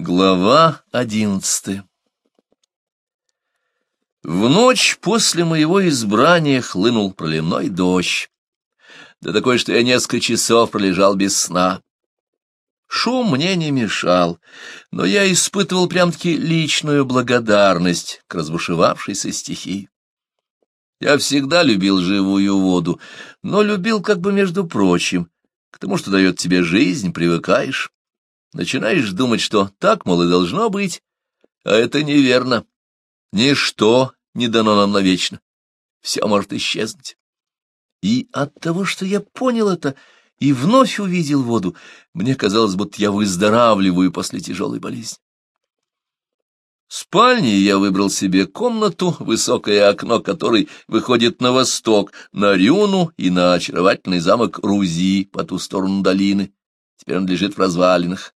Глава одиннадцатая В ночь после моего избрания хлынул проливной дождь, да такой, что я несколько часов пролежал без сна. Шум мне не мешал, но я испытывал прям-таки личную благодарность к разбушевавшейся стихии. Я всегда любил живую воду, но любил как бы между прочим, к тому, что дает тебе жизнь, привыкаешь. Начинаешь думать, что так, мол, и должно быть, а это неверно. Ничто не дано нам навечно. Все может исчезнуть. И от того, что я понял это и вновь увидел воду, мне казалось, будто я выздоравливаю после тяжелой болезни. В спальне я выбрал себе комнату, высокое окно которой выходит на восток, на Рюну и на очаровательный замок Рузи по ту сторону долины. Теперь он лежит в развалинах.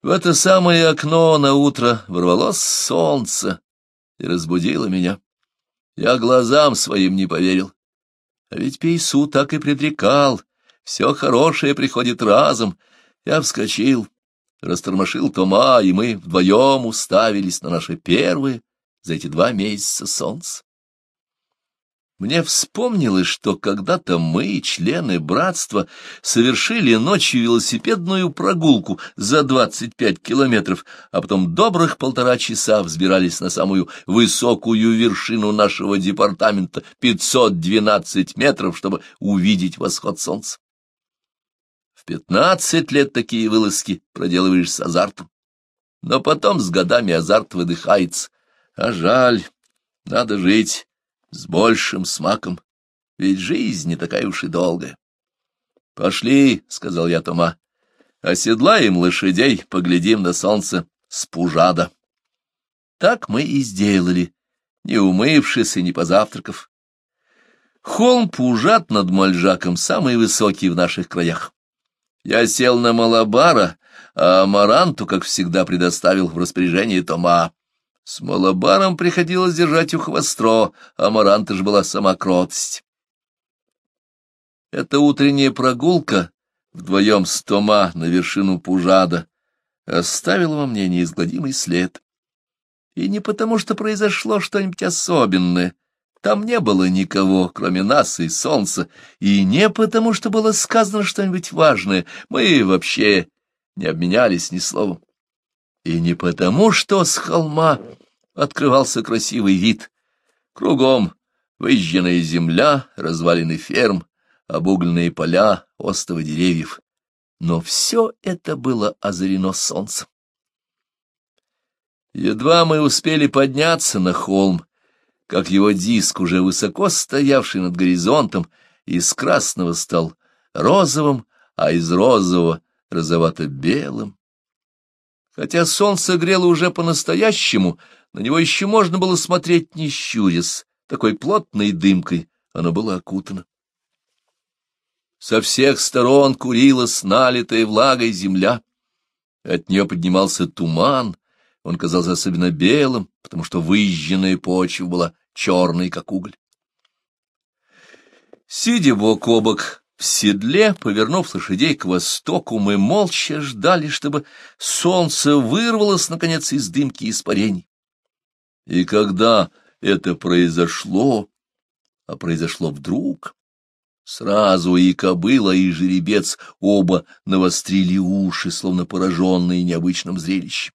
В это самое окно на утро ворвалось солнце и разбудило меня. Я глазам своим не поверил. А ведь Пейсу так и предрекал. Все хорошее приходит разом. Я вскочил, растормошил Тома, и мы вдвоем уставились на наше первое за эти два месяца солнце. Мне вспомнилось, что когда-то мы, члены братства, совершили ночью велосипедную прогулку за 25 километров, а потом добрых полтора часа взбирались на самую высокую вершину нашего департамента, 512 метров, чтобы увидеть восход солнца. В 15 лет такие вылазки проделываешь с азартом, но потом с годами азарт выдыхается. А жаль, надо жить с большим смаком, ведь жизнь не такая уж и долгая. — Пошли, — сказал я Тома, — оседлаем лошадей, поглядим на солнце с пужада. Так мы и сделали, не умывшись и не позавтракав. Холм Пужат над Мальжаком самый высокий в наших краях. Я сел на Малабара, а Маранту, как всегда, предоставил в распоряжение Тома. С малобаром приходилось держать у хвостро, а Маранта же была сама кротость. Эта утренняя прогулка вдвоем с Тома на вершину Пужада оставила во мне неизгладимый след. И не потому, что произошло что-нибудь особенное. Там не было никого, кроме нас и солнца, и не потому, что было сказано что-нибудь важное. Мы вообще не обменялись ни словом. И не потому, что с холма открывался красивый вид. Кругом выжженная земля, развалины ферм, обугленные поля, остовы деревьев. Но все это было озарено солнцем. Едва мы успели подняться на холм, как его диск, уже высоко стоявший над горизонтом, из красного стал розовым, а из розового — розовато-белым. Хотя солнце грело уже по-настоящему, на него еще можно было смотреть не щурясь, такой плотной дымкой оно было окутано. Со всех сторон курилась налитая влагой земля. От нее поднимался туман, он казался особенно белым, потому что выжженная почва была черной, как уголь. Сидя бок о бок, в седле, повернув лошадей к востоку, мы молча ждали, чтобы солнце вырвалось, наконец, из дымки испарений. И когда это произошло, а произошло вдруг, сразу и кобыла, и жеребец оба навострили уши, словно пораженные необычным зрелищем.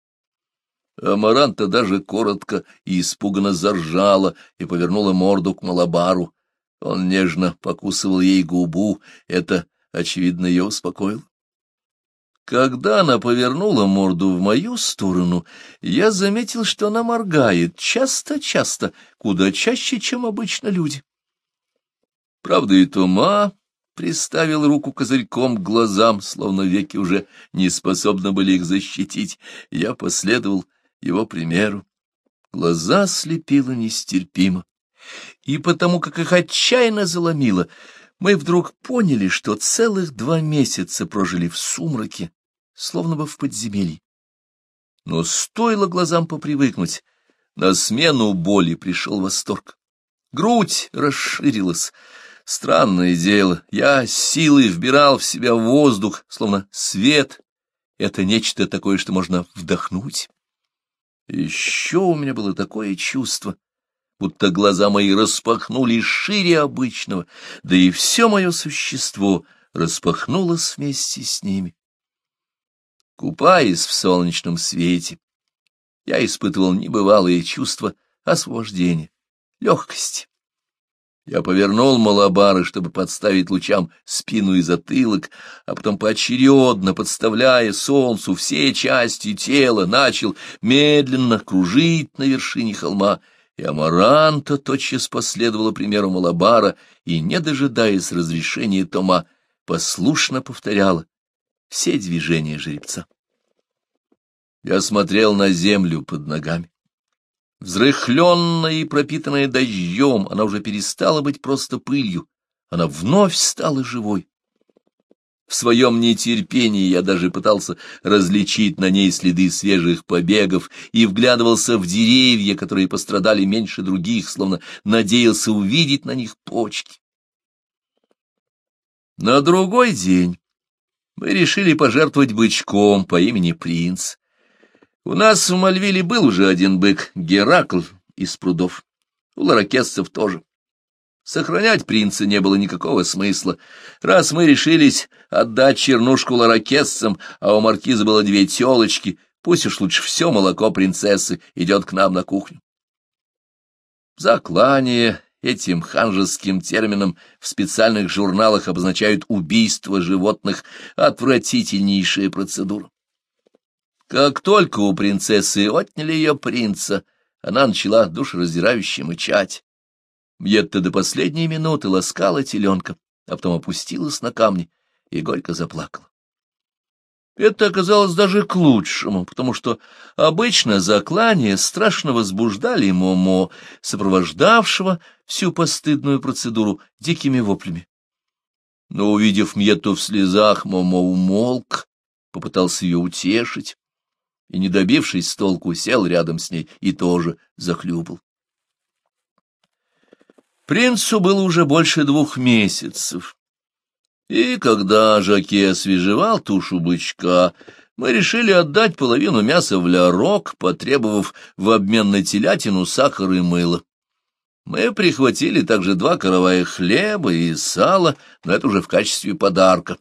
Амаранта даже коротко и испуганно заржала и повернула морду к малабару, он нежно покусывал ей губу, это, очевидно, ее успокоил. Когда она повернула морду в мою сторону, я заметил, что она моргает часто-часто, куда чаще, чем обычно люди. Правда, и Тома приставил руку козырьком к глазам, словно веки уже не способны были их защитить. Я последовал его примеру. Глаза слепило нестерпимо и потому как их отчаянно заломило, мы вдруг поняли, что целых два месяца прожили в сумраке, словно бы в подземелье. Но стоило глазам попривыкнуть, на смену боли пришел восторг. Грудь расширилась. Странное дело, я силой вбирал в себя воздух, словно свет. Это нечто такое, что можно вдохнуть. Еще у меня было такое чувство, будто глаза мои распахнулись шире обычного, да и все мое существо распахнулось вместе с ними. Купаясь в солнечном свете, я испытывал небывалые чувства освобождения, легкости. Я повернул малобары, чтобы подставить лучам спину и затылок, а потом поочередно, подставляя солнцу все части тела, начал медленно кружить на вершине холма и Амаранта тотчас последовала примеру Малабара и, не дожидаясь разрешения Тома, послушно повторяла все движения жеребца. Я смотрел на землю под ногами. Взрыхленная и пропитанная дождем, она уже перестала быть просто пылью, она вновь стала живой. В своем нетерпении я даже пытался различить на ней следы свежих побегов и вглядывался в деревья, которые пострадали меньше других, словно надеялся увидеть на них почки. На другой день мы решили пожертвовать бычком по имени Принц. У нас в Мальвиле был уже один бык, Геракл из прудов, у ларакесцев тоже. Сохранять принца не было никакого смысла. Раз мы решились отдать чернушку ларакесцам, а у маркиза было две телочки, пусть уж лучше все молоко принцессы идет к нам на кухню. Заклание этим ханжеским термином в специальных журналах обозначают убийство животных, отвратительнейшая процедура. Как только у принцессы отняли ее принца, она начала душераздирающе мычать. Мьетта до последней минуты ласкала теленка, а потом опустилась на камни и горько заплакала. Это оказалось даже к лучшему, потому что обычно заклания страшно возбуждали Момо, сопровождавшего всю постыдную процедуру дикими воплями. Но, увидев Мьетту в слезах, Момо умолк, попытался ее утешить и, не добившись толку, сел рядом с ней и тоже захлюпал. Принцу было уже больше двух месяцев. И когда Жаке освежевал тушу бычка, мы решили отдать половину мяса в лярок, потребовав в обмен на телятину сахар и мыло. Мы прихватили также два каравая хлеба и сала, но это уже в качестве подарка.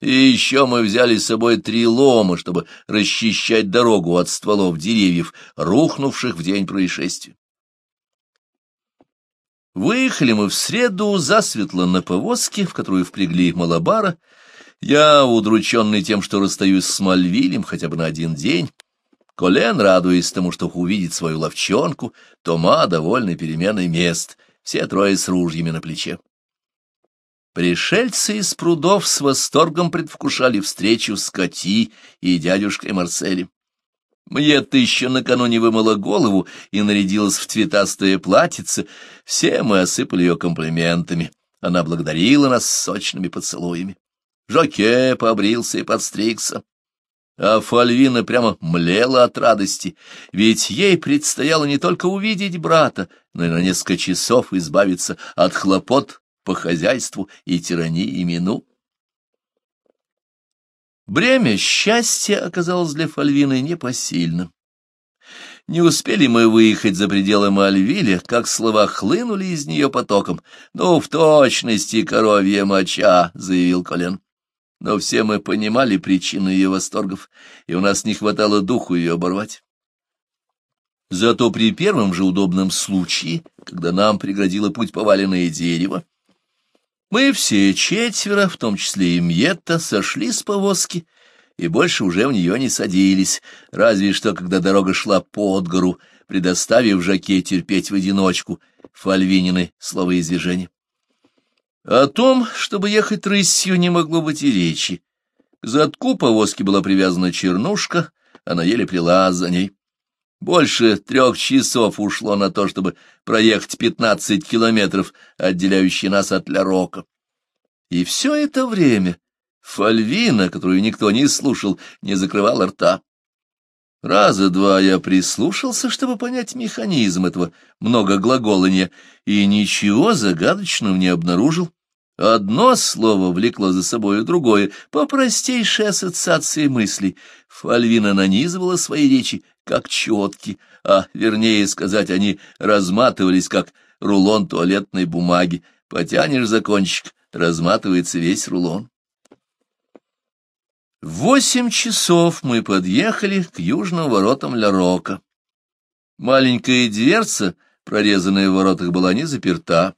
И еще мы взяли с собой три лома, чтобы расчищать дорогу от стволов деревьев, рухнувших в день происшествия. Выехали мы в среду засветло на повозке, в которую впрягли малобара. Я, удрученный тем, что расстаюсь с Мальвилем хотя бы на один день, Колен, радуясь тому, что увидит свою ловчонку, Тома, довольный переменой мест, все трое с ружьями на плече. Пришельцы из прудов с восторгом предвкушали встречу с Коти и дядюшкой Марселем. Мне ты еще накануне вымыла голову и нарядилась в цветастое платьице. Все мы осыпали ее комплиментами. Она благодарила нас сочными поцелуями. Жоке побрился и подстригся. А Фальвина прямо млела от радости, ведь ей предстояло не только увидеть брата, но и на несколько часов избавиться от хлопот по хозяйству и тирании Мину. Бремя счастья оказалось для Фальвины непосильным. Не успели мы выехать за пределы Мальвиля, как слова хлынули из нее потоком. «Ну, в точности, коровья моча», — заявил Колен. Но все мы понимали причины ее восторгов, и у нас не хватало духу ее оборвать. Зато при первом же удобном случае, когда нам преградило путь поваленное дерево, мы все четверо, в том числе и Мьетта, сошли с повозки и больше уже в нее не садились, разве что когда дорога шла под гору, предоставив Жаке терпеть в одиночку фальвинины словоизвержения. О том, чтобы ехать рысью, не могло быть и речи. К задку повозки была привязана чернушка, она еле плела за ней. Больше трех часов ушло на то, чтобы проехать пятнадцать километров, отделяющие нас от Ля-Рока. И все это время Фальвина, которую никто не слушал, не закрывал рта. Раза два я прислушался, чтобы понять механизм этого многоглаголания, и ничего загадочного не обнаружил. Одно слово влекло за собой другое, по простейшей ассоциации мыслей. Фальвина нанизывала свои речи как четки, а, вернее сказать, они разматывались, как рулон туалетной бумаги. Потянешь за кончик, разматывается весь рулон. Восемь часов мы подъехали к южным воротам Ля-Рока. Маленькая дверца, прорезанная в воротах, была не заперта.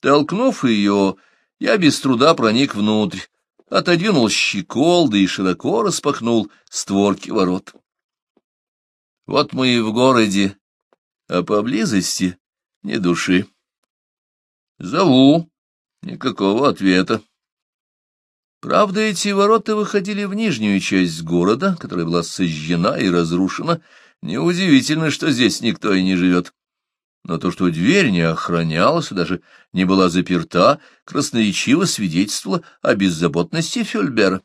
Толкнув ее, я без труда проник внутрь, отодвинул щеколды и широко распахнул створки ворот. Вот мы и в городе, а поблизости ни души. Зову. Никакого ответа. Правда, эти ворота выходили в нижнюю часть города, которая была сожжена и разрушена. Неудивительно, что здесь никто и не живет. Но то, что дверь не охранялась и даже не была заперта, красноречиво свидетельствовало о беззаботности Фюльбера.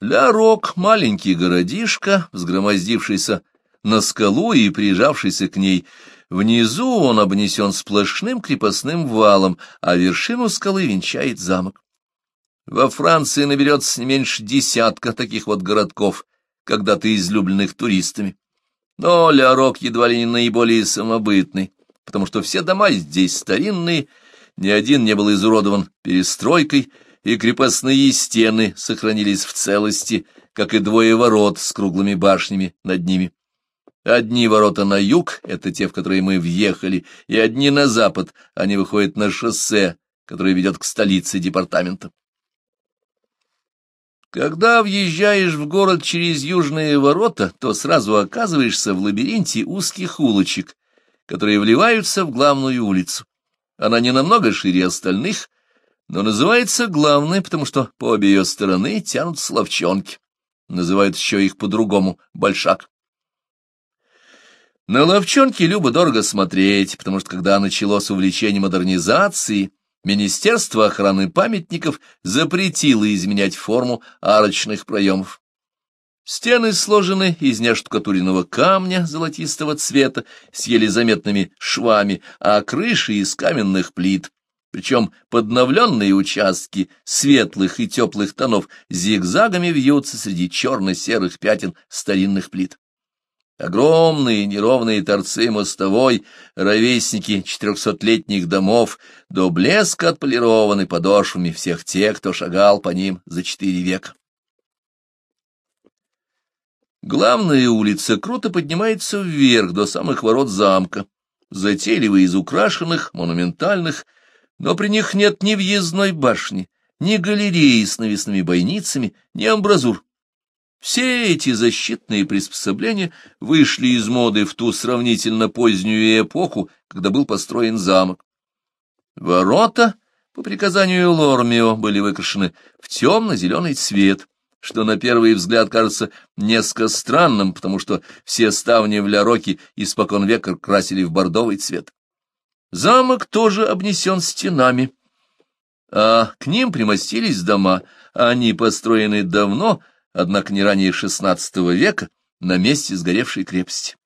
Лярок — маленький городишко, взгромоздившийся на скалу и прижавшийся к ней. Внизу он обнесен сплошным крепостным валом, а вершину скалы венчает замок. Во Франции наберется не меньше десятка таких вот городков, когда-то излюбленных туристами. Но Лярок едва ли не наиболее самобытный, потому что все дома здесь старинные, ни один не был изуродован перестройкой — и крепостные стены сохранились в целости, как и двое ворот с круглыми башнями над ними. Одни ворота на юг — это те, в которые мы въехали, и одни на запад, они выходят на шоссе, которое ведет к столице департамента. Когда въезжаешь в город через южные ворота, то сразу оказываешься в лабиринте узких улочек, которые вливаются в главную улицу. Она не намного шире остальных — но называется главной, потому что по обе ее стороны тянут словчонки. Называют еще их по-другому — большак. На ловчонки любо-дорого смотреть, потому что когда началось увлечение модернизации, Министерство охраны памятников запретило изменять форму арочных проемов. Стены сложены из нештукатуренного камня золотистого цвета с еле заметными швами, а крыши из каменных плит. Причем подновленные участки светлых и теплых тонов зигзагами вьются среди черно-серых пятен старинных плит. Огромные неровные торцы мостовой, ровесники четырехсотлетних домов, до блеска отполированы подошвами всех тех, кто шагал по ним за четыре века. Главная улица круто поднимается вверх до самых ворот замка, затейливо из украшенных, монументальных, но при них нет ни въездной башни, ни галереи с навесными бойницами, ни амбразур. Все эти защитные приспособления вышли из моды в ту сравнительно позднюю эпоху, когда был построен замок. Ворота, по приказанию Лормио, были выкрашены в темно-зеленый цвет, что на первый взгляд кажется несколько странным, потому что все ставни в Ля-Роке испокон века красили в бордовый цвет. Замок тоже обнесен стенами, а к ним примостились дома, они построены давно, однако не ранее XVI века, на месте сгоревшей крепости.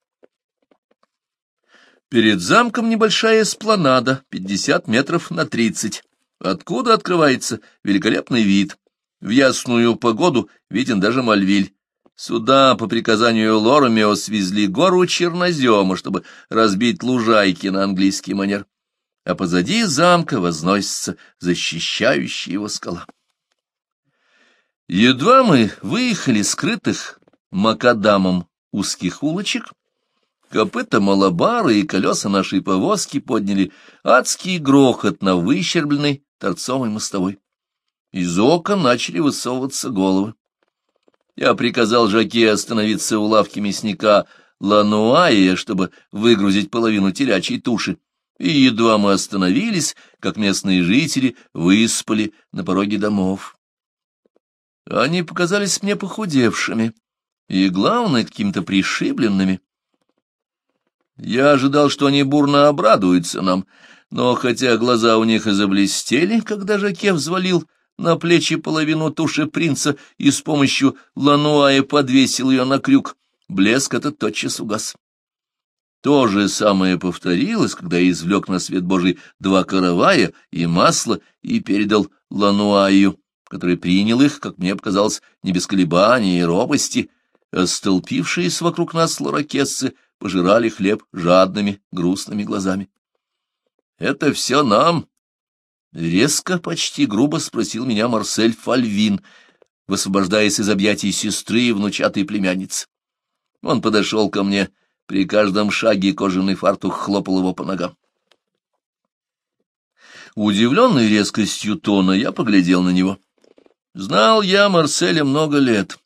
Перед замком небольшая эспланада, 50 метров на 30, откуда открывается великолепный вид. В ясную погоду виден даже Мальвиль, Сюда по приказанию Лоромео свезли гору чернозема, чтобы разбить лужайки на английский манер, а позади замка возносится защищающая его скала. Едва мы выехали скрытых макадамом узких улочек, копыта малабара и колеса нашей повозки подняли адский грохот на выщербленной торцовой мостовой. Из окон начали высовываться головы. Я приказал Жаке остановиться у лавки мясника Лануая, чтобы выгрузить половину телячьей туши. И едва мы остановились, как местные жители выспали на пороге домов. Они показались мне похудевшими и, главное, какими-то пришибленными. Я ожидал, что они бурно обрадуются нам, но хотя глаза у них и заблестели, когда Жаке взвалил на плечи половину туши принца и с помощью лануая подвесил ее на крюк. Блеск этот тотчас угас. То же самое повторилось, когда я извлек на свет Божий два каравая и масло и передал Лануаю, который принял их, как мне показалось, не без колебаний и робости. Остолпившиеся вокруг нас ларакессы пожирали хлеб жадными, грустными глазами. — Это все нам, Резко, почти грубо спросил меня Марсель Фальвин, высвобождаясь из объятий сестры и внучатой племянницы. Он подошел ко мне, при каждом шаге кожаный фартух хлопал его по ногам. Удивленный резкостью тона, я поглядел на него. Знал я Марселя много лет,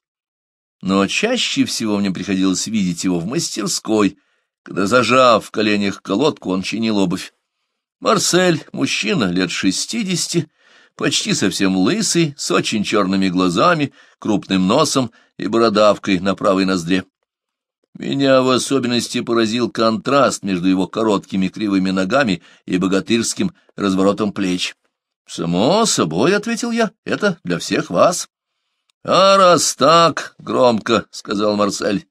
но чаще всего мне приходилось видеть его в мастерской, когда, зажав в коленях колодку, он чинил обувь. Марсель, мужчина лет шестидесяти, почти совсем лысый, с очень черными глазами, крупным носом и бородавкой на правой ноздре. Меня в особенности поразил контраст между его короткими кривыми ногами и богатырским разворотом плеч. «Само собой», — ответил я, — «это для всех вас». «А раз так, — громко сказал Марсель,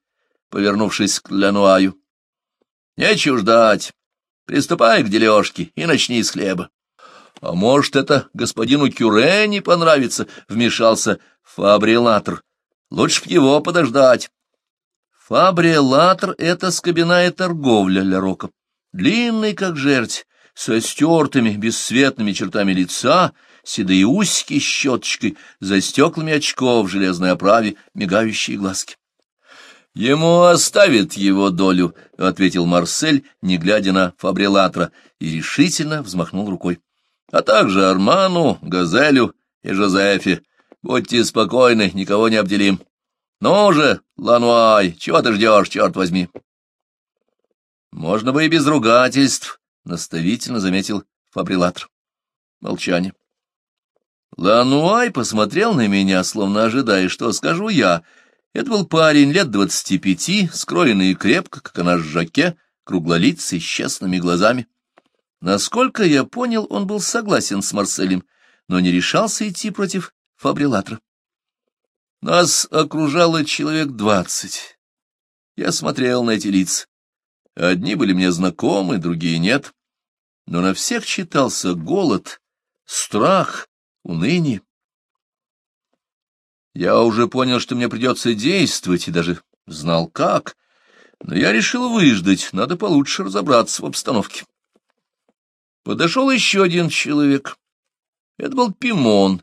повернувшись к Лянуаю, — нечего ждать. Приступай к дележке и начни с хлеба. — А может, это господину Кюре не понравится? — вмешался фабрилатор. — Лучше б его подождать. Фабрилатор — это скобяная торговля для рока. Длинный, как жерть, со стертыми, бесцветными чертами лица, седые усики щеточкой, за стеклами очков в железной оправе, мигающие глазки. «Ему оставит его долю», — ответил Марсель, не глядя на Фабрилатра, и решительно взмахнул рукой. «А также Арману, Газелю и Жозефе. Будьте спокойны, никого не обделим. Ну же, Лануай, чего ты ждешь, черт возьми?» «Можно бы и без ругательств», — наставительно заметил Фабрилатр. Молчание. Лануай посмотрел на меня, словно ожидая, что скажу я, — это был парень лет двадцати пяти, скроенный крепко, как она с жаке, круглолицый, с честными глазами. Насколько я понял, он был согласен с Марселем, но не решался идти против Фабрилатра. Нас окружало человек двадцать. Я смотрел на эти лица. Одни были мне знакомы, другие нет. Но на всех читался голод, страх, уныние. Я уже понял, что мне придется действовать, и даже знал как, но я решил выждать, надо получше разобраться в обстановке. Подошел еще один человек. Это был Пимон.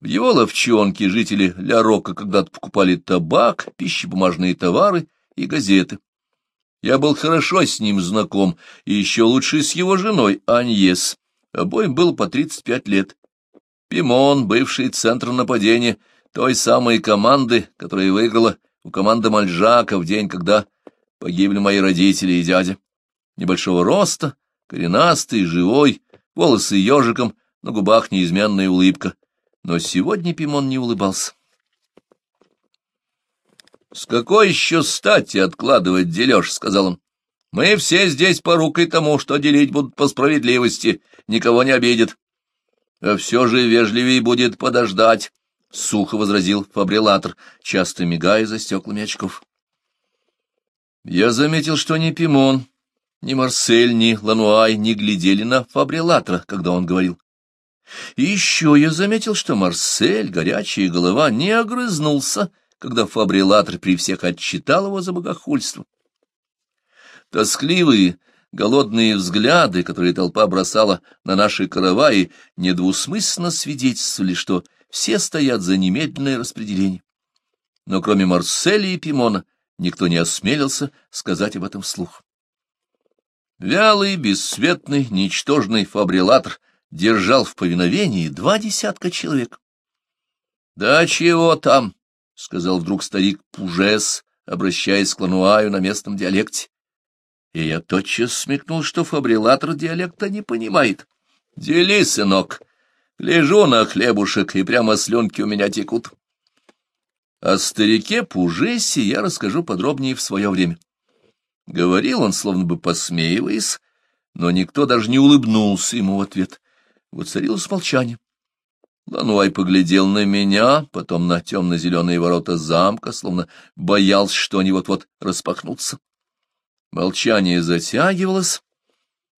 В его ловчонке жители Ля Рока когда-то покупали табак, пищебумажные товары и газеты. Я был хорошо с ним знаком, и еще лучше с его женой Аньес. Обоим было по 35 лет. Пимон, бывший центр нападения, — той самой команды, которая выиграла у команды Мальжака в день, когда погибли мои родители и дядя. Небольшого роста, коренастый, живой, волосы ежиком, на губах неизменная улыбка. Но сегодня Пимон не улыбался. «С какой еще стати откладывать дележ?» — сказал он. «Мы все здесь по порукой тому, что делить будут по справедливости, никого не обидит. А все же вежливее будет подождать, — сухо возразил фабрилатор, часто мигая за стеклами очков. Я заметил, что ни Пимон, ни Марсель, ни Лануай не глядели на фабрилатора, когда он говорил. И еще я заметил, что Марсель, горячая голова, не огрызнулся, когда фабрилатор при всех отчитал его за богохульство. Тоскливые, голодные взгляды, которые толпа бросала на наши караваи, недвусмысленно свидетельствовали, что все стоят за немедленное распределение. Но кроме Марсели и Пимона никто не осмелился сказать об этом вслух. Вялый, бесцветный, ничтожный фабрилатор держал в повиновении два десятка человек. — Да чего там? — сказал вдруг старик Пужес, обращаясь к Лануаю на местном диалекте. И я тотчас смекнул, что фабрилатор диалекта не понимает. — Дели, сынок! — Лежу на хлебушек, и прямо слюнки у меня текут. О старике Пужесе я расскажу подробнее в свое время. Говорил он, словно бы посмеиваясь, но никто даже не улыбнулся ему в ответ. Воцарилось молчание. Лануай поглядел на меня, потом на темно-зеленые ворота замка, словно боялся, что они вот-вот распахнутся. Молчание затягивалось.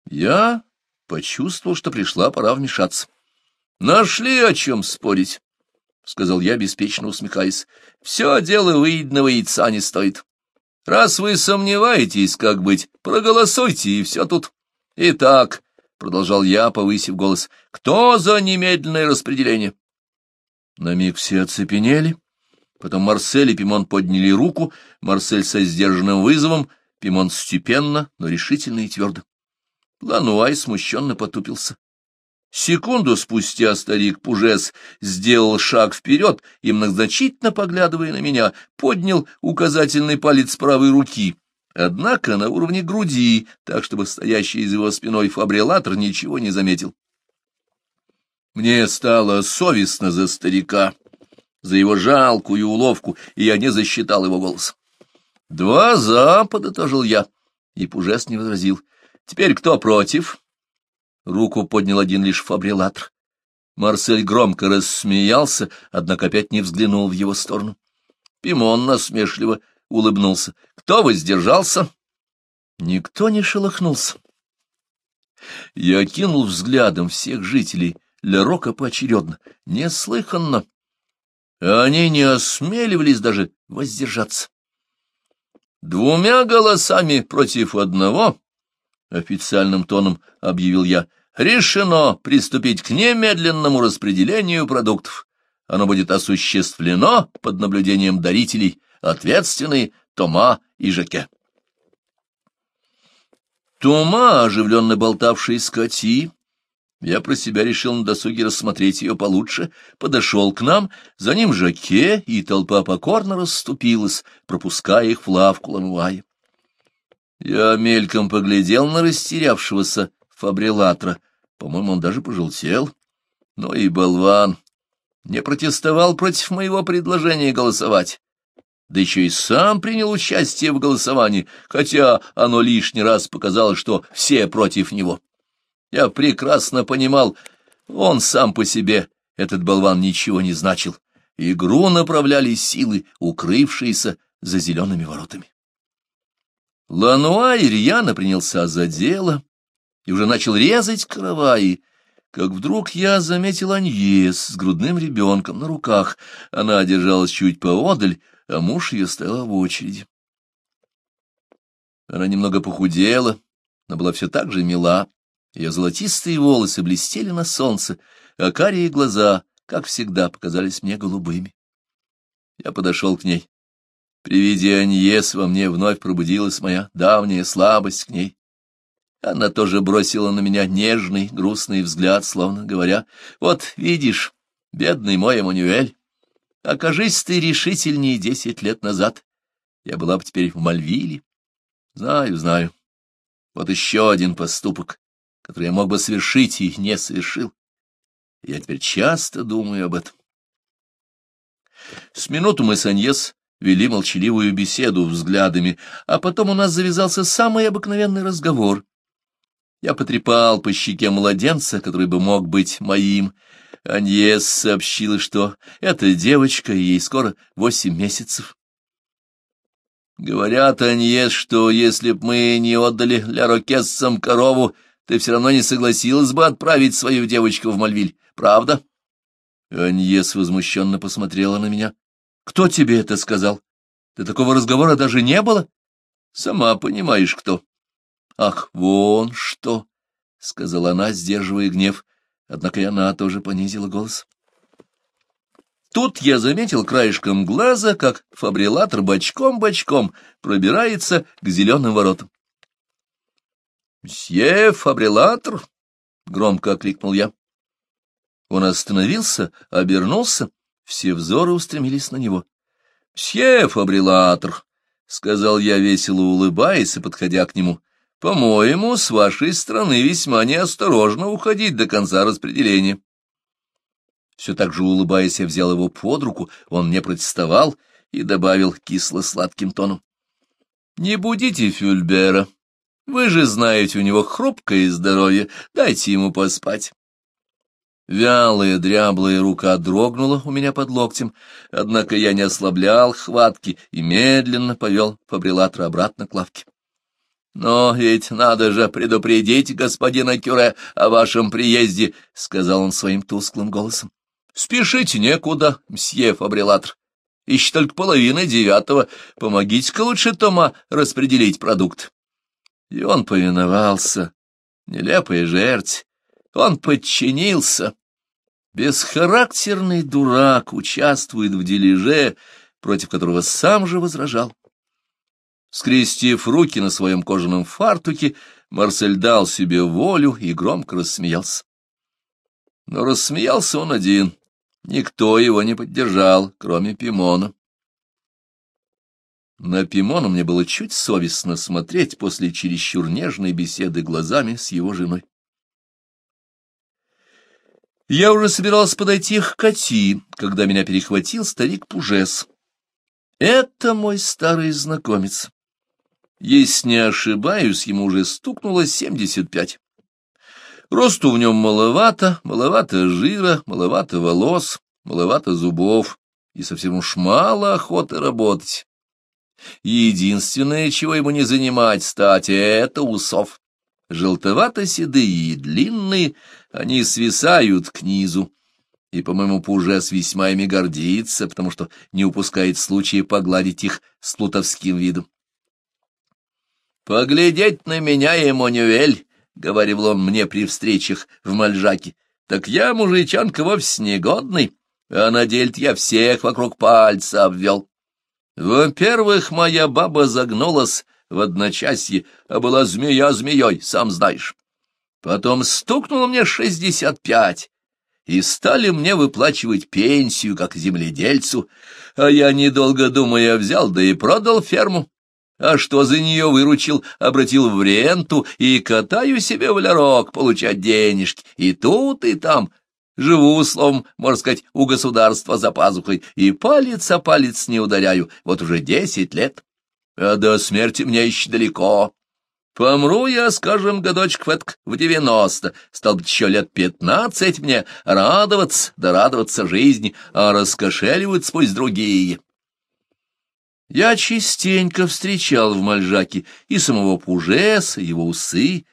Я почувствовал, что пришла пора вмешаться. Нашли о чем спорить, — сказал я, беспечно усмехаясь. — Все дело выеденного яйца не стоит. Раз вы сомневаетесь, как быть, проголосуйте, и все тут. Итак, — продолжал я, повысив голос, — кто за немедленное распределение? На миг все оцепенели. Потом Марсель и Пимон подняли руку, Марсель со сдержанным вызовом, Пимон степенно, но решительно и твердо. Лануай смущенно потупился. Секунду спустя старик Пужес сделал шаг вперед и, многозначительно поглядывая на меня, поднял указательный палец правой руки, однако на уровне груди, так чтобы стоящий из его спиной фабрилатор ничего не заметил. Мне стало совестно за старика, за его жалкую уловку, и я не засчитал его голос. «Два за», — подытожил я, и Пужес не возразил. «Теперь кто против?» Руку поднял один лишь фабрилатор. Марсель громко рассмеялся, однако опять не взглянул в его сторону. Пимон насмешливо улыбнулся. «Кто воздержался?» Никто не шелохнулся. Я окинул взглядом всех жителей Лерока поочередно. Неслыханно. Они не осмеливались даже воздержаться. Двумя голосами против одного — официальным тоном объявил я. — Решено приступить к немедленному распределению продуктов. Оно будет осуществлено под наблюдением дарителей, ответственные Тома и Жаке. Тома, оживленно болтавший с Кати, я про себя решил на досуге рассмотреть ее получше, подошел к нам, за ним Жаке, и толпа покорно расступилась, пропуская их в лавку Лануая. Я мельком поглядел на растерявшегося Фабрилатра. По-моему, он даже пожелтел. Но и болван. Не протестовал против моего предложения голосовать. Да еще и сам принял участие в голосовании, хотя оно лишний раз показало, что все против него. Я прекрасно понимал, он сам по себе, этот болван, ничего не значил. Игру направляли силы, укрывшиеся за зелеными воротами. Лануа Ирьяна принялся за дело и уже начал резать караваи, как вдруг я заметил Аньес с грудным ребенком на руках. Она держалась чуть поодаль, а муж ее стоял в очереди. Она немного похудела, но была все так же мила. Ее золотистые волосы блестели на солнце, а карие глаза, как всегда, показались мне голубыми. Я подошел к ней. При виде Аньес во мне вновь пробудилась моя давняя слабость к ней. Она тоже бросила на меня нежный, грустный взгляд, словно говоря, «Вот видишь, бедный мой Эммануэль, окажись ты решительнее десять лет назад. Я была бы теперь в Мальвиле». «Знаю, знаю. Вот еще один поступок, который я мог бы совершить и не совершил. Я теперь часто думаю об этом». С минуту мы с Аньес вели молчаливую беседу взглядами, а потом у нас завязался самый обыкновенный разговор. Я потрепал по щеке младенца, который бы мог быть моим. Аньес сообщила, что это девочка, ей скоро восемь месяцев. Говорят, Аньес, что если б мы не отдали лярокесцам корову, ты все равно не согласилась бы отправить свою девочку в Мальвиль, правда? Аньес возмущенно посмотрела на меня. Кто тебе это сказал? Да такого разговора даже не было. Сама понимаешь, кто. Ах, вон что, — сказала она, сдерживая гнев. Однако и она тоже понизила голос. Тут я заметил краешком глаза, как фабрилатор бочком-бочком пробирается к зеленым воротам. «Мсье фабрилатор!» — громко окликнул я. Он остановился, обернулся все взоры устремились на него. — Мсье фабрилатор, — сказал я, весело улыбаясь и подходя к нему, — по-моему, с вашей стороны весьма неосторожно уходить до конца распределения. Все так же улыбаясь, я взял его под руку, он не протестовал и добавил кисло-сладким тоном. — Не будите Фюльбера. Вы же знаете, у него хрупкое здоровье. Дайте ему поспать. Вялая, дряблая рука дрогнула у меня под локтем, однако я не ослаблял хватки и медленно повел фабрилатора обратно к лавке. «Но ведь надо же предупредить господина Кюре о вашем приезде», — сказал он своим тусклым голосом. Спешите некуда, мсье фабрилатор. Еще только половина девятого. Помогите-ка лучше Тома распределить продукт». И он повиновался. Нелепая жерть. Он подчинился. Бесхарактерный дурак участвует в дележе, против которого сам же возражал. Скрестив руки на своем кожаном фартуке, Марсель дал себе волю и громко рассмеялся. Но рассмеялся он один. Никто его не поддержал, кроме Пимона. На Пимона мне было чуть совестно смотреть после чересчур нежной беседы глазами с его женой. Я уже собирался подойти к коти, когда меня перехватил старик Пужес. Это мой старый знакомец. Если не ошибаюсь, ему уже стукнуло семьдесят пять. Росту в нем маловато, маловато жира, маловато волос, маловато зубов, и совсем уж мало охоты работать. Единственное, чего ему не занимать, стать, это усов желтовато-седые и длинные, они свисают к низу. И, по-моему, Пужес весьма ими гордится, потому что не упускает случая погладить их с плутовским видом. «Поглядеть на меня, Эмманюэль!» — говорил он мне при встречах в Мальжаке. «Так я, мужичонка, вовсе негодный, а на деле я всех вокруг пальца обвел. Во-первых, моя баба загнулась в одночасье, а была змея змеей, сам знаешь. Потом стукнуло мне шестьдесят пять, и стали мне выплачивать пенсию, как земледельцу, а я, недолго думая, взял, да и продал ферму. А что за нее выручил, обратил в ренту и катаю себе в лярок получать денежки, и тут, и там. Живу, словом, можно сказать, у государства за пазухой, и палец о палец не ударяю, вот уже десять лет а до смерти мне еще далеко. Помру я, скажем, годочек вэтк в девяносто, стал бы еще лет пятнадцать мне радоваться, да радоваться жизни, а раскошеливаться пусть другие. Я частенько встречал в Мальжаке и самого Пужеса, его усы,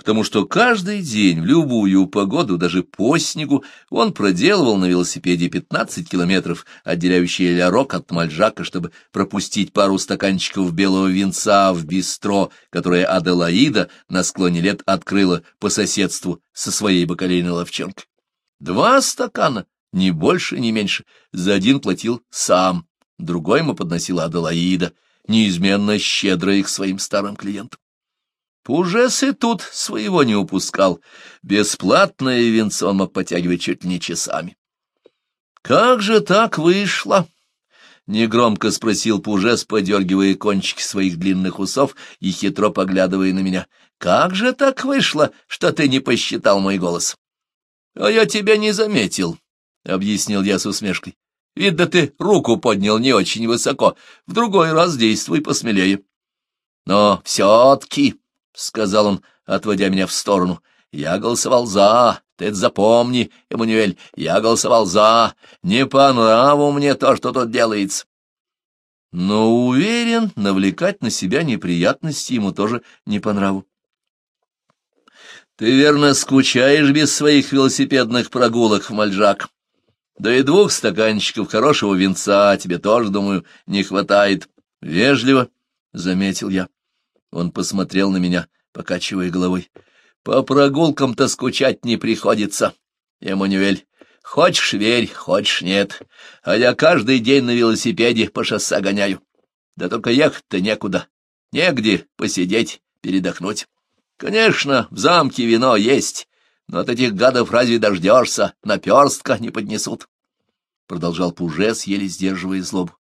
потому что каждый день в любую погоду, даже по снегу, он проделывал на велосипеде 15 километров, отделяющие Лярок от Мальжака, чтобы пропустить пару стаканчиков белого винца в бистро, которое Аделаида на склоне лет открыла по соседству со своей бакалейной ловчонкой. Два стакана, ни больше, ни меньше, за один платил сам, другой ему подносила Аделаида, неизменно щедро их своим старым клиентам. Пужес и тут своего не упускал. Бесплатное венцо он мог подтягивать чуть ли не часами. «Как же так вышло?» — негромко спросил Пужес, подергивая кончики своих длинных усов и хитро поглядывая на меня. «Как же так вышло, что ты не посчитал мой голос?» «А я тебя не заметил», — объяснил я с усмешкой. «Видно, ты руку поднял не очень высоко. В другой раз действуй посмелее». «Но все-таки», сказал он, отводя меня в сторону. «Я голосовал за, ты это запомни, Эммануэль, я голосовал за, не по нраву мне то, что тут делается». Но, уверен, навлекать на себя неприятности ему тоже не по нраву. «Ты, верно, скучаешь без своих велосипедных прогулок, в мальжак. Да и двух стаканчиков хорошего винца тебе тоже, думаю, не хватает. Вежливо», — заметил я. Он посмотрел на меня, покачивая головой. По прогулкам-то скучать не приходится. Эммануэль, хочешь верь, хочешь нет. А я каждый день на велосипеде по шоссе гоняю. Да только ехать-то некуда. Негде посидеть, передохнуть. Конечно, в замке вино есть, но от этих гадов разве дождешься, наперстка не поднесут. Продолжал Пуже, еле сдерживая злобу.